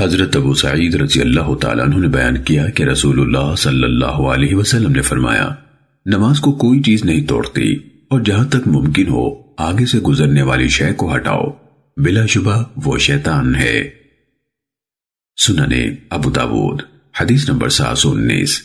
حضرت ابو سعید رضی اللہ تعالیٰ عنہ نے بیان کیا کہ رسول اللہ صلی اللہ علیہ وسلم نے فرمایا، نماز کو کوئی چیز نہیں توڑتی اور جہاں تک ممکن ہو، آگے سے گزرنے والی شے کو ہٹاؤ۔ بلا شبہ وہ شیطان ہے۔ سننے ابو داود، حدیث نمبر سات سو انیس۔